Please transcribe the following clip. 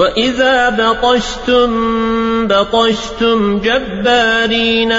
وإذا بطشتم بطشتم جبارين